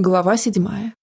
Глава седьмая.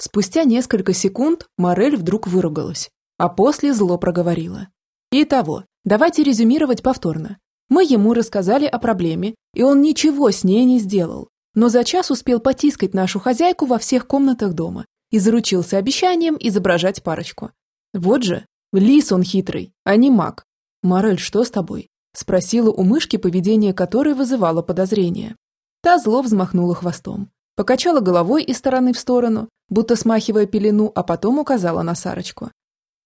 Спустя несколько секунд Морель вдруг выругалась, а после зло проговорила. Итого, давайте резюмировать повторно. Мы ему рассказали о проблеме, и он ничего с ней не сделал, но за час успел потискать нашу хозяйку во всех комнатах дома и заручился обещанием изображать парочку. Вот же, лис он хитрый, а не маг. «Морель, что с тобой?» – спросила у мышки, поведение которой вызывало подозрение. Та зло взмахнула хвостом покачала головой из стороны в сторону, будто смахивая пелену, а потом указала на Сарочку.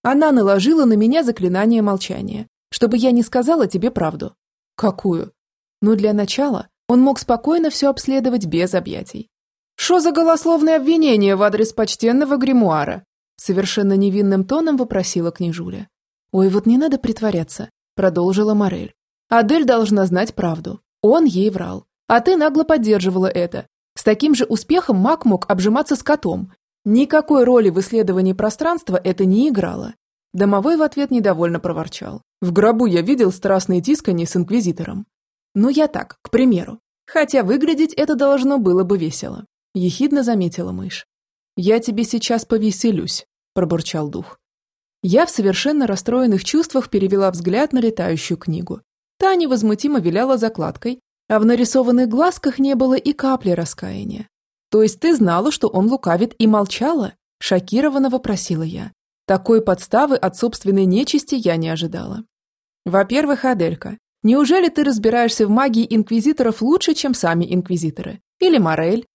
Она наложила на меня заклинание молчания, чтобы я не сказала тебе правду. Какую? Но для начала он мог спокойно все обследовать без объятий. «Что за голословное обвинение в адрес почтенного гримуара?» Совершенно невинным тоном вопросила княжуля. «Ой, вот не надо притворяться», – продолжила Морель. «Адель должна знать правду. Он ей врал. А ты нагло поддерживала это, с таким же успехом маг мог обжиматься с котом. Никакой роли в исследовании пространства это не играло. Домовой в ответ недовольно проворчал. В гробу я видел страстные тискания с инквизитором. Ну я так, к примеру. Хотя выглядеть это должно было бы весело. Ехидно заметила мышь. «Я тебе сейчас повеселюсь», – пробурчал дух. Я в совершенно расстроенных чувствах перевела взгляд на летающую книгу. Та невозмутимо виляла закладкой, а в нарисованных глазках не было и капли раскаяния. То есть ты знала, что он лукавит и молчала? Шокированно вопросила я. Такой подставы от собственной нечисти я не ожидала. Во-первых, Аделька, неужели ты разбираешься в магии инквизиторов лучше, чем сами инквизиторы? Или Морель?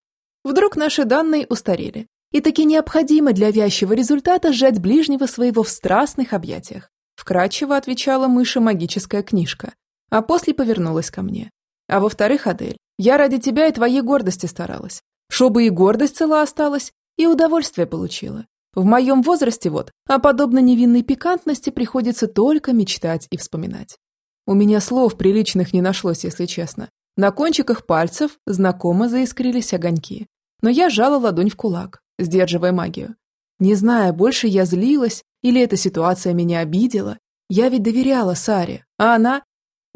Вдруг наши данные устарели, и таки необходимо для вязчего результата сжать ближнего своего в страстных объятиях. Вкратчиво отвечала мыша магическая книжка, а после повернулась ко мне. А во-вторых, Адель, я ради тебя и твоей гордости старалась. Чтобы и гордость цела осталась, и удовольствие получила. В моем возрасте вот о подобной невинной пикантности приходится только мечтать и вспоминать. У меня слов приличных не нашлось, если честно. На кончиках пальцев знакомо заискрились огоньки. Но я сжала ладонь в кулак, сдерживая магию. Не зная, больше я злилась или эта ситуация меня обидела. Я ведь доверяла Саре, а она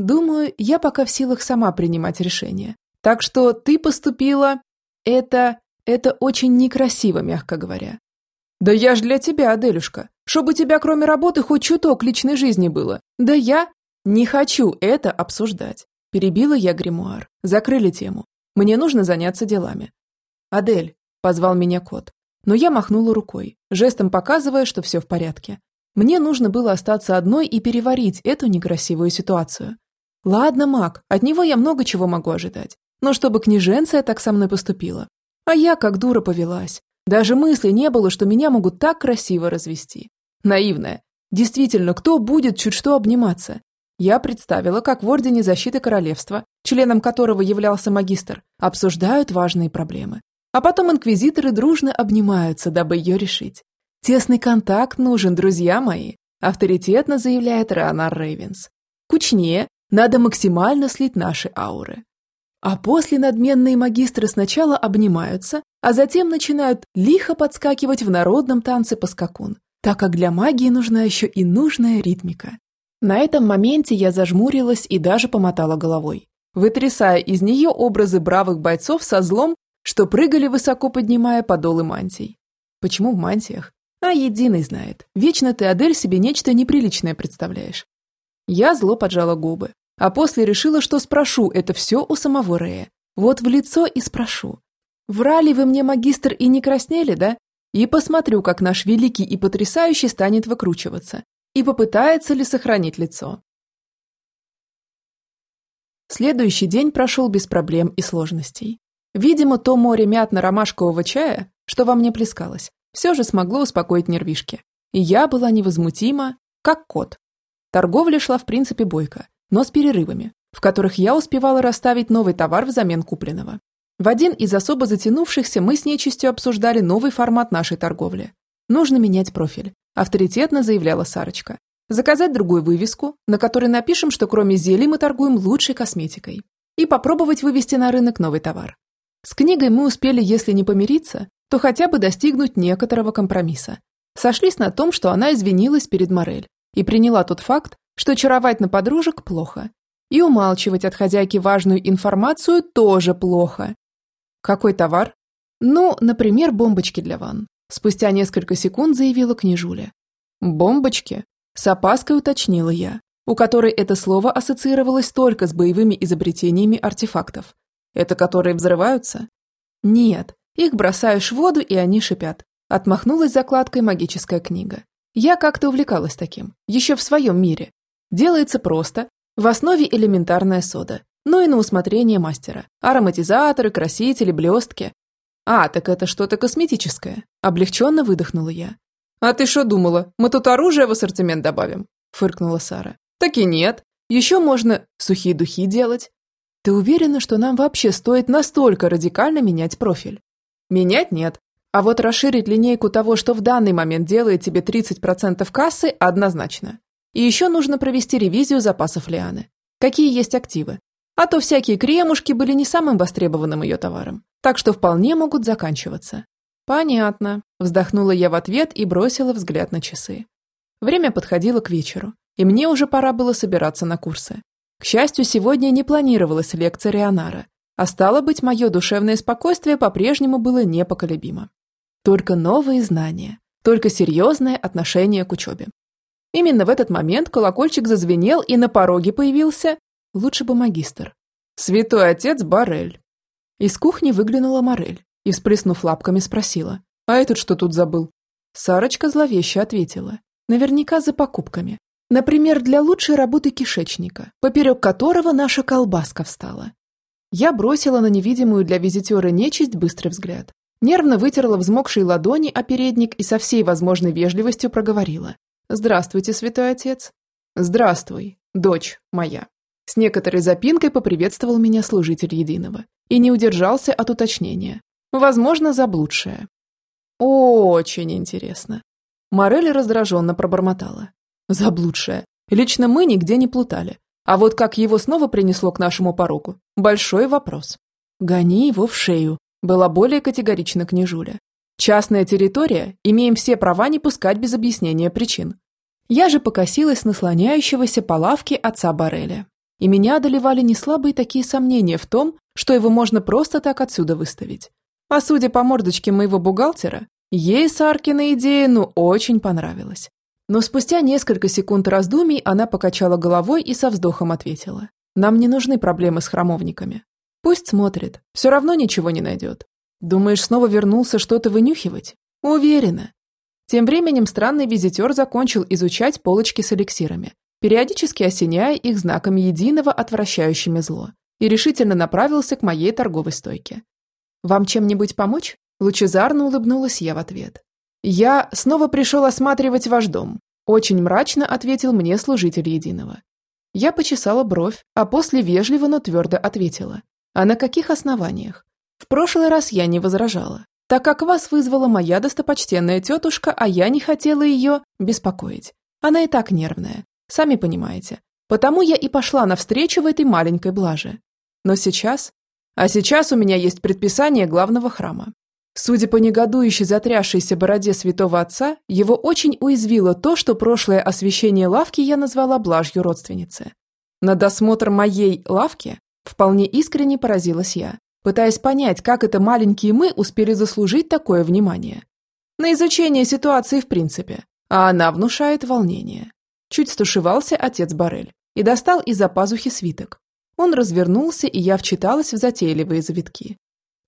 Думаю, я пока в силах сама принимать решения. Так что ты поступила... Это... это очень некрасиво, мягко говоря. Да я ж для тебя, Аделюшка. Чтобы тебя кроме работы хоть чуток личной жизни было. Да я... Не хочу это обсуждать. Перебила я гримуар. Закрыли тему. Мне нужно заняться делами. Адель, позвал меня кот. Но я махнула рукой, жестом показывая, что все в порядке. Мне нужно было остаться одной и переварить эту некрасивую ситуацию. Ладно, маг, от него я много чего могу ожидать. Но чтобы княженция так со мной поступила. А я как дура повелась. Даже мысли не было, что меня могут так красиво развести. Наивная. Действительно, кто будет чуть что обниматься? Я представила, как в Ордене Защиты Королевства, членом которого являлся магистр, обсуждают важные проблемы. А потом инквизиторы дружно обнимаются, дабы ее решить. Тесный контакт нужен, друзья мои, авторитетно заявляет Ранар Рейвенс. Кучнее надо максимально слить наши ауры. А после надменные магистры сначала обнимаются, а затем начинают лихо подскакивать в народном танце поскакун, так как для магии нужна еще и нужная ритмика. На этом моменте я зажмурилась и даже помотала головой, вытрясая из нее образы бравых бойцов со злом, что прыгали высоко поднимая подолы мантий. Почему в мантиях? А единый знает. Вечно ты, Адель, себе нечто неприличное представляешь. Я зло поджала губы, а после решила, что спрошу это все у самого Рея. Вот в лицо и спрошу. Врали вы мне, магистр, и не краснели, да? И посмотрю, как наш великий и потрясающий станет выкручиваться. И попытается ли сохранить лицо. Следующий день прошел без проблем и сложностей. Видимо, то море мятно-ромашкового чая, что во мне плескалось, все же смогло успокоить нервишки. И я была невозмутима, как кот. Торговля шла в принципе бойко, но с перерывами, в которых я успевала расставить новый товар взамен купленного. В один из особо затянувшихся мы с нечистью обсуждали новый формат нашей торговли. Нужно менять профиль, авторитетно заявляла Сарочка. Заказать другую вывеску, на которой напишем, что кроме зелий мы торгуем лучшей косметикой. И попробовать вывести на рынок новый товар. С книгой мы успели, если не помириться, то хотя бы достигнуть некоторого компромисса. Сошлись на том, что она извинилась перед Морель и приняла тот факт, что чаровать на подружек плохо. И умалчивать от хозяйки важную информацию тоже плохо. Какой товар? Ну, например, бомбочки для ванн. Спустя несколько секунд заявила княжуля. Бомбочки? С опаской уточнила я, у которой это слово ассоциировалось только с боевыми изобретениями артефактов. Это которые взрываются? Нет, их бросаешь в воду, и они шипят. Отмахнулась закладкой магическая книга. Я как-то увлекалась таким, еще в своем мире. Делается просто, в основе элементарная сода, ну и на усмотрение мастера. Ароматизаторы, красители, блестки. А, так это что-то косметическое. Облегченно выдохнула я. А ты что думала, мы тут оружие в ассортимент добавим? Фыркнула Сара. Так и нет. Еще можно сухие духи делать. Ты уверена, что нам вообще стоит настолько радикально менять профиль? Менять нет. А вот расширить линейку того, что в данный момент делает тебе 30% кассы, однозначно. И еще нужно провести ревизию запасов Лианы. Какие есть активы? А то всякие кремушки были не самым востребованным ее товаром, так что вполне могут заканчиваться. Понятно. Вздохнула я в ответ и бросила взгляд на часы. Время подходило к вечеру, и мне уже пора было собираться на курсы. К счастью, сегодня не планировалась лекция Рионара, а стало быть, мое душевное спокойствие по-прежнему было непоколебимо. Только новые знания, только серьезное отношение к учебе. Именно в этот момент колокольчик зазвенел, и на пороге появился, лучше бы магистр, святой отец Барель. Из кухни выглянула Морель и, всплеснув лапками, спросила, «А этот что тут забыл?» Сарочка зловеще ответила, наверняка за покупками. Например, для лучшей работы кишечника, поперек которого наша колбаска встала. Я бросила на невидимую для визитера нечисть быстрый взгляд. Нервно вытерла взмокшие ладони о передник и со всей возможной вежливостью проговорила. «Здравствуйте, святой отец». «Здравствуй, дочь моя». С некоторой запинкой поприветствовал меня служитель единого и не удержался от уточнения. Возможно, заблудшая. «Очень интересно». Морель раздраженно пробормотала. «Заблудшая. Лично мы нигде не плутали. А вот как его снова принесло к нашему пороку – большой вопрос. Гони его в шею, была более категорична княжуля. Частная территория, имеем все права не пускать без объяснения причин. Я же покосилась на слоняющегося по лавке отца Барреля. И меня одолевали неслабые такие сомнения в том, что его можно просто так отсюда выставить. А судя по мордочке моего бухгалтера, ей Саркина идея ну очень понравилась. Но спустя несколько секунд раздумий она покачала головой и со вздохом ответила. «Нам не нужны проблемы с храмовниками. Пусть смотрит, все равно ничего не найдет. Думаешь, снова вернулся что-то вынюхивать? Уверена. Тем временем странный визитер закончил изучать полочки с эликсирами, периодически осеняя их знаками единого отвращающими зло, и решительно направился к моей торговой стойке. «Вам чем-нибудь помочь?» Лучезарно улыбнулась я в ответ. «Я снова пришел осматривать ваш дом», очень мрачно ответил мне служитель единого. Я почесала бровь, а после вежливо, но твердо ответила. А на каких основаниях? В прошлый раз я не возражала, так как вас вызвала моя достопочтенная тетушка, а я не хотела ее беспокоить. Она и так нервная, сами понимаете. Потому я и пошла навстречу в этой маленькой блаже. Но сейчас... А сейчас у меня есть предписание главного храма. Судя по негодующе затрясшейся бороде святого отца, его очень уязвило то, что прошлое освещение лавки я назвала блажью родственницы. На досмотр моей лавки Вполне искренне поразилась я, пытаясь понять, как это маленькие мы успели заслужить такое внимание. На изучение ситуации в принципе, а она внушает волнение. Чуть стушевался отец Барель и достал из-за пазухи свиток. Он развернулся, и я вчиталась в затейливые завитки.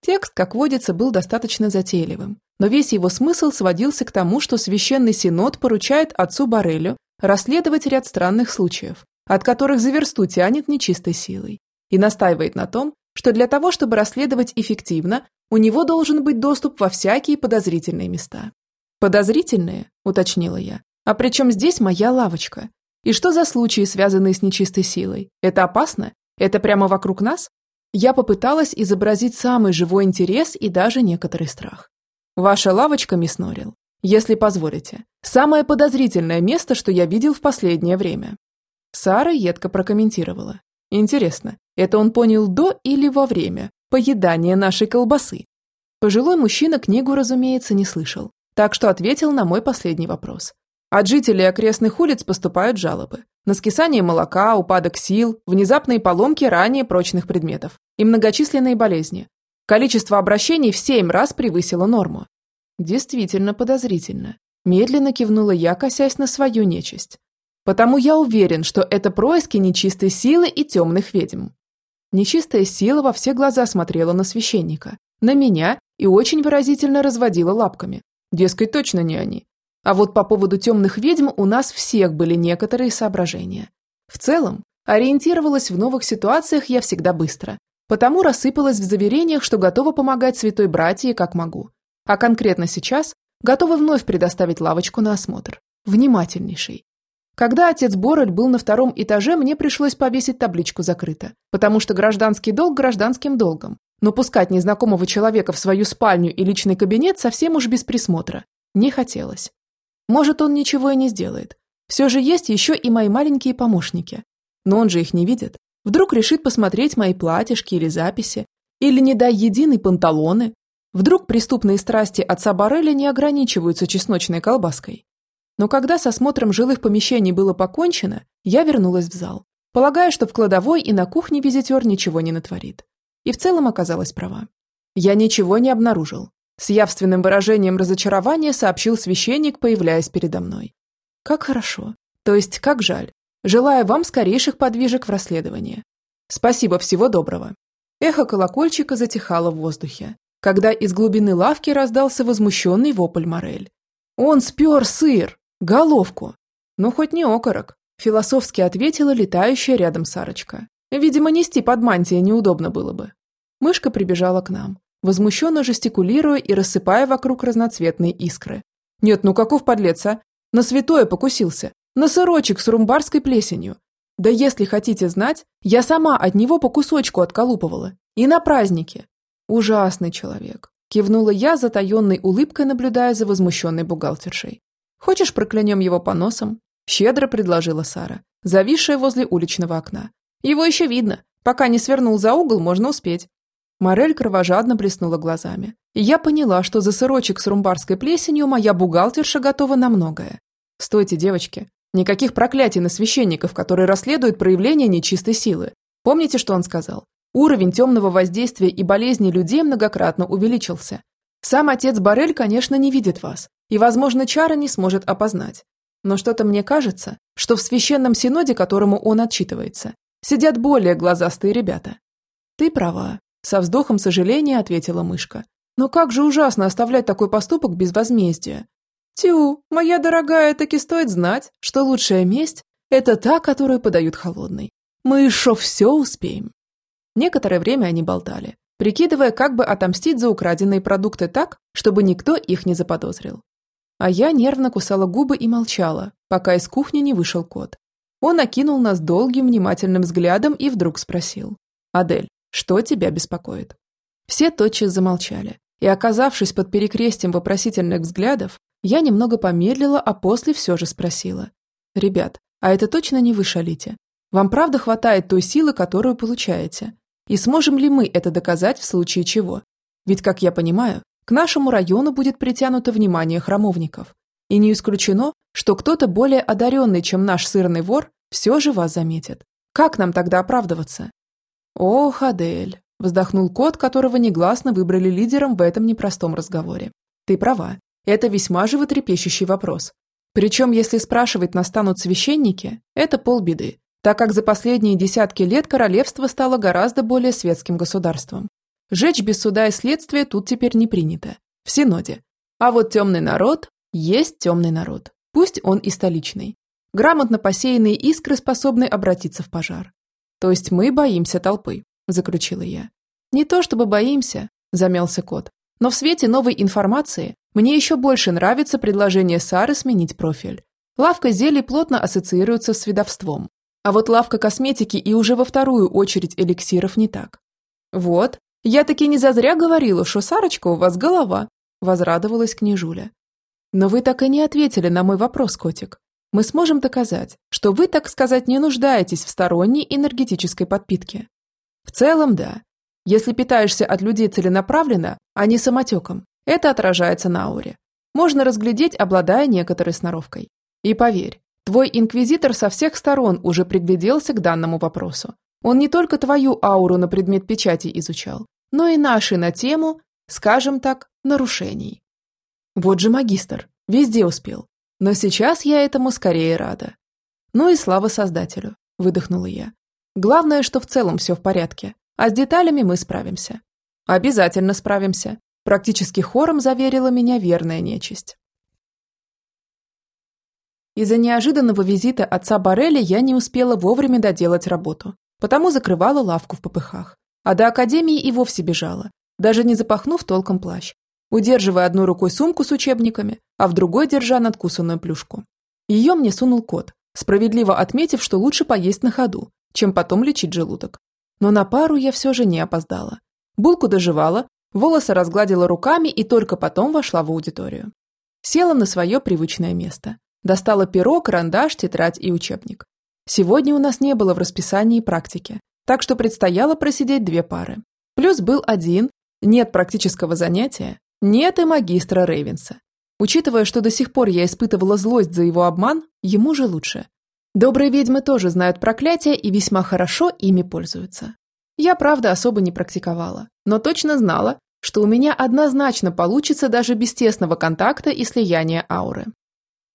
Текст, как водится, был достаточно затейливым, но весь его смысл сводился к тому, что Священный Синод поручает отцу Барелю расследовать ряд странных случаев, от которых за версту тянет нечистой силой и настаивает на том, что для того, чтобы расследовать эффективно, у него должен быть доступ во всякие подозрительные места. «Подозрительные?» – уточнила я. «А при чем здесь моя лавочка? И что за случаи, связанные с нечистой силой? Это опасно? Это прямо вокруг нас?» Я попыталась изобразить самый живой интерес и даже некоторый страх. «Ваша лавочка, мисс Норрил, если позволите, самое подозрительное место, что я видел в последнее время». Сара едко прокомментировала. Интересно, это он понял до или во время поедания нашей колбасы? Пожилой мужчина книгу, разумеется, не слышал, так что ответил на мой последний вопрос. От жителей окрестных улиц поступают жалобы на скисание молока, упадок сил, внезапные поломки ранее прочных предметов и многочисленные болезни. Количество обращений в семь раз превысило норму. Действительно подозрительно. Медленно кивнула я, косясь на свою нечисть. Потому я уверен, что это происки нечистой силы и темных ведьм. Нечистая сила во все глаза смотрела на священника, на меня и очень выразительно разводила лапками. Дескать, точно не они. А вот по поводу темных ведьм у нас всех были некоторые соображения. В целом, ориентировалась в новых ситуациях я всегда быстро, потому рассыпалась в заверениях, что готова помогать святой братье как могу. А конкретно сейчас готова вновь предоставить лавочку на осмотр. Внимательнейший. Когда отец Бороль был на втором этаже, мне пришлось повесить табличку «Закрыто», потому что гражданский долг гражданским долгом. Но пускать незнакомого человека в свою спальню и личный кабинет совсем уж без присмотра не хотелось. Может, он ничего и не сделает. Все же есть еще и мои маленькие помощники. Но он же их не видит. Вдруг решит посмотреть мои платьишки или записи. Или, не дай единый, панталоны. Вдруг преступные страсти отца Барреля не ограничиваются чесночной колбаской. Но когда с осмотром жилых помещений было покончено, я вернулась в зал, полагая, что в кладовой и на кухне визитер ничего не натворит. И в целом оказалась права. Я ничего не обнаружил. С явственным выражением разочарования сообщил священник, появляясь передо мной. Как хорошо. То есть, как жаль. Желаю вам скорейших подвижек в расследовании. Спасибо, всего доброго. Эхо колокольчика затихало в воздухе, когда из глубины лавки раздался возмущенный вопль Морель. Он спер сыр! Головку! Ну, хоть не окорок, философски ответила летающая рядом Сарочка. Видимо, нести под мантией неудобно было бы. Мышка прибежала к нам, возмущенно жестикулируя и рассыпая вокруг разноцветные искры. «Нет, ну каков подлец, а? На святое покусился, на сырочек с румбарской плесенью. Да если хотите знать, я сама от него по кусочку отколупывала. И на празднике. Ужасный человек», – кивнула я, затаенной улыбкой, наблюдая за возмущенной бухгалтершей. «Хочешь, проклянем его по носам?» – щедро предложила Сара, зависшая возле уличного окна. «Его еще видно. Пока не свернул за угол, можно успеть. Морель кровожадно блеснула глазами. И я поняла, что за сырочек с румбарской плесенью моя бухгалтерша готова на многое. Стойте, девочки. Никаких проклятий на священников, которые расследуют проявление нечистой силы. Помните, что он сказал? Уровень темного воздействия и болезней людей многократно увеличился. Сам отец Барель, конечно, не видит вас, и, возможно, Чара не сможет опознать. Но что-то мне кажется, что в священном синоде, которому он отчитывается, сидят более глазастые ребята. Ты права, со вздохом сожаления ответила мышка. Но как же ужасно оставлять такой поступок без возмездия. Тю, моя дорогая, таки стоит знать, что лучшая месть – это та, которую подают холодной. Мы еще все успеем. Некоторое время они болтали, прикидывая, как бы отомстить за украденные продукты так, чтобы никто их не заподозрил. А я нервно кусала губы и молчала, пока из кухни не вышел кот. Он окинул нас долгим внимательным взглядом и вдруг спросил. «Адель, что тебя беспокоит? Все тотчас замолчали, и, оказавшись под перекрестием вопросительных взглядов, я немного помедлила, а после все же спросила. «Ребят, а это точно не вы шалите? Вам правда хватает той силы, которую получаете? И сможем ли мы это доказать в случае чего? Ведь, как я понимаю, к нашему району будет притянуто внимание храмовников. И не исключено, что кто-то более одаренный, чем наш сырный вор, все же вас заметит. Как нам тогда оправдываться? «Ох, Адель», – вздохнул кот, которого негласно выбрали лидером в этом непростом разговоре. «Ты права. Это весьма животрепещущий вопрос. Причем, если спрашивать нас станут священники, это полбеды, так как за последние десятки лет королевство стало гораздо более светским государством. Жечь без суда и следствия тут теперь не принято. В Синоде. А вот темный народ есть темный народ. Пусть он и столичный. Грамотно посеянные искры способны обратиться в пожар. То есть мы боимся толпы, заключила я. Не то чтобы боимся, замялся кот, но в свете новой информации мне еще больше нравится предложение Сары сменить профиль. Лавка зелий плотно ассоциируется с ведовством, а вот лавка косметики и уже во вторую очередь эликсиров не так. Вот, я таки не зазря говорила, что Сарочка у вас голова, возрадовалась княжуля. Но вы так и не ответили на мой вопрос, котик мы сможем доказать, что вы, так сказать, не нуждаетесь в сторонней энергетической подпитке. В целом, да. Если питаешься от людей целенаправленно, а не самотеком, это отражается на ауре. Можно разглядеть, обладая некоторой сноровкой. И поверь, твой инквизитор со всех сторон уже пригляделся к данному вопросу. Он не только твою ауру на предмет печати изучал, но и наши на тему, скажем так, нарушений. Вот же магистр, везде успел. Но сейчас я этому скорее рада. Ну и слава создателю, выдохнула я. Главное, что в целом все в порядке, а с деталями мы справимся. Обязательно справимся, практически хором заверила меня верная нечисть. Из-за неожиданного визита отца Барреля я не успела вовремя доделать работу, потому закрывала лавку в попыхах. А до академии и вовсе бежала, даже не запахнув толком плащ, удерживая одной рукой сумку с учебниками, а в другой держа надкусанную плюшку. Ее мне сунул кот, справедливо отметив, что лучше поесть на ходу, чем потом лечить желудок. Но на пару я все же не опоздала. Булку доживала, волосы разгладила руками и только потом вошла в аудиторию. Села на свое привычное место. Достала перо, карандаш, тетрадь и учебник. Сегодня у нас не было в расписании практики, так что предстояло просидеть две пары. Плюс был один, нет практического занятия, нет и магистра Рейвенса. Учитывая, что до сих пор я испытывала злость за его обман, ему же лучше. Добрые ведьмы тоже знают проклятия и весьма хорошо ими пользуются. Я, правда, особо не практиковала, но точно знала, что у меня однозначно получится даже без тесного контакта и слияния ауры.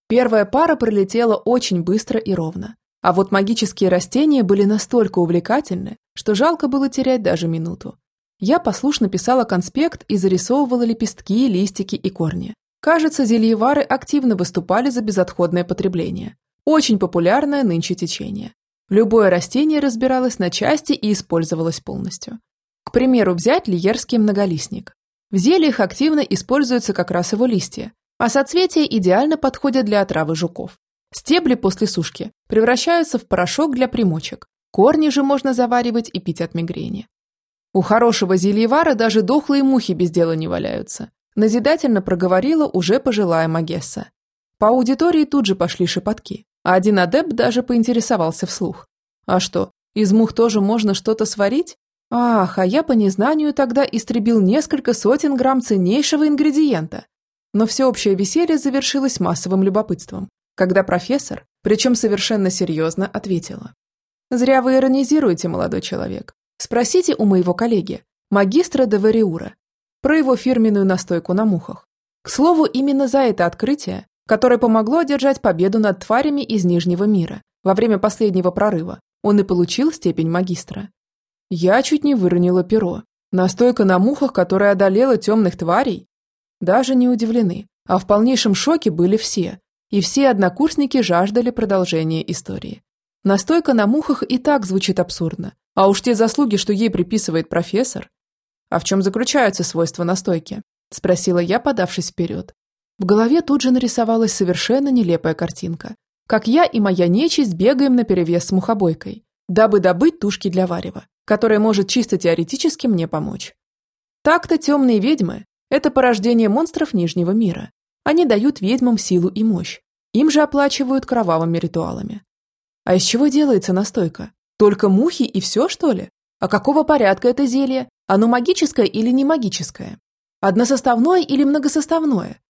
Первая пара пролетела очень быстро и ровно. А вот магические растения были настолько увлекательны, что жалко было терять даже минуту. Я послушно писала конспект и зарисовывала лепестки, листики и корни. Кажется, зельевары активно выступали за безотходное потребление. Очень популярное нынче течение. Любое растение разбиралось на части и использовалось полностью. К примеру, взять лиерский многолистник. В зельях активно используются как раз его листья, а соцветия идеально подходят для отравы жуков. Стебли после сушки превращаются в порошок для примочек. Корни же можно заваривать и пить от мигрени. У хорошего зельевара даже дохлые мухи без дела не валяются. Назидательно проговорила уже пожилая Магесса. По аудитории тут же пошли шепотки, а один адепт даже поинтересовался вслух. А что, из мух тоже можно что-то сварить? Ах, а я по незнанию тогда истребил несколько сотен грамм ценнейшего ингредиента, но всеобщее веселье завершилось массовым любопытством, когда профессор, причем совершенно серьезно, ответила. «Зря вы иронизируете, молодой человек. Спросите у моего коллеги, магистра Девариура, про его фирменную настойку на мухах. К слову, именно за это открытие, которое помогло одержать победу над тварями из Нижнего мира во время последнего прорыва, он и получил степень магистра. Я чуть не выронила перо. Настойка на мухах, которая одолела темных тварей, даже не удивлены, а в полнейшем шоке были все, и все однокурсники жаждали продолжения истории. Настойка на мухах и так звучит абсурдно, а уж те заслуги, что ей приписывает профессор. А в чем заключаются свойства настойки? Спросила я, подавшись вперед. В голове тут же нарисовалась совершенно нелепая картинка. Как я и моя нечисть бегаем наперевес с мухобойкой, дабы добыть тушки для варева, которая может чисто теоретически мне помочь. Так-то темные ведьмы это порождение монстров Нижнего мира. Они дают ведьмам силу и мощь. Им же оплачивают кровавыми ритуалами. А из чего делается настойка? Только мухи и все, что ли? А какого порядка это зелье? Оно магическое или не магическое? Односоставное или многосоставное?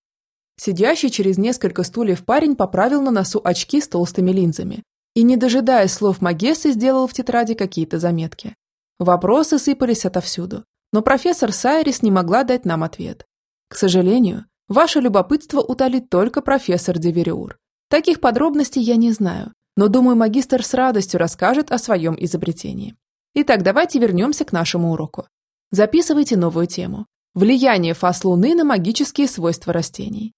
Сидящий через несколько стульев парень поправил на носу очки с толстыми линзами и, не дожидаясь слов Магессы, сделал в тетради какие-то заметки. Вопросы сыпались отовсюду, но профессор Сайрис не могла дать нам ответ. К сожалению, ваше любопытство утолит только профессор Девериур. Таких подробностей я не знаю, но думаю, магистр с радостью расскажет о своем изобретении. Итак, давайте вернемся к нашему уроку. Записывайте новую тему. Влияние фаз Луны на магические свойства растений.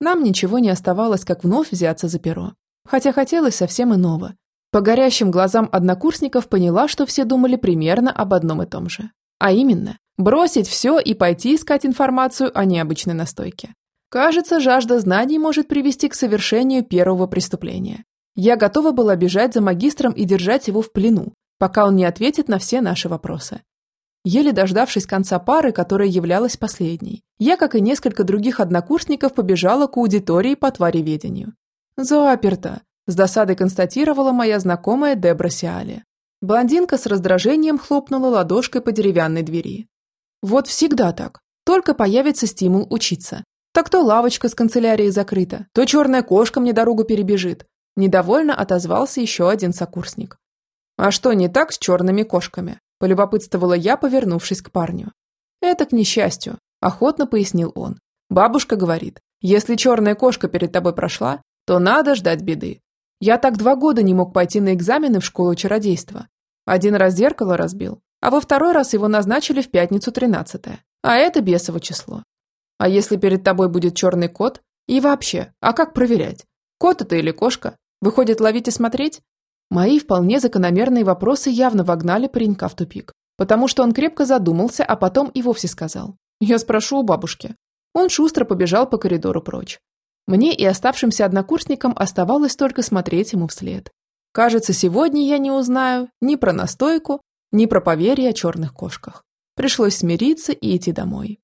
Нам ничего не оставалось, как вновь взяться за перо. Хотя хотелось совсем иного. По горящим глазам однокурсников поняла, что все думали примерно об одном и том же. А именно, бросить все и пойти искать информацию о необычной настойке. Кажется, жажда знаний может привести к совершению первого преступления. Я готова была бежать за магистром и держать его в плену, пока он не ответит на все наши вопросы. Еле дождавшись конца пары, которая являлась последней, я, как и несколько других однокурсников, побежала к аудитории по твареведению. «Заперто», – с досадой констатировала моя знакомая Дебра Сиали. Блондинка с раздражением хлопнула ладошкой по деревянной двери. Вот всегда так. Только появится стимул учиться. Так то лавочка с канцелярией закрыта, то черная кошка мне дорогу перебежит. Недовольно отозвался еще один сокурсник. А что не так с черными кошками? Полюбопытствовала я, повернувшись к парню. Это к несчастью, охотно пояснил он. Бабушка говорит, если черная кошка перед тобой прошла, то надо ждать беды. Я так два года не мог пойти на экзамены в школу чародейства. Один раз зеркало разбил, а во второй раз его назначили в пятницу 13 а это бесово число. А если перед тобой будет черный кот? И вообще, а как проверять? Кот это или кошка? Выходит, ловить и смотреть? Мои вполне закономерные вопросы явно вогнали паренька в тупик, потому что он крепко задумался, а потом и вовсе сказал. Я спрошу у бабушки. Он шустро побежал по коридору прочь. Мне и оставшимся однокурсникам оставалось только смотреть ему вслед. Кажется, сегодня я не узнаю ни про настойку, ни про поверье о черных кошках. Пришлось смириться и идти домой.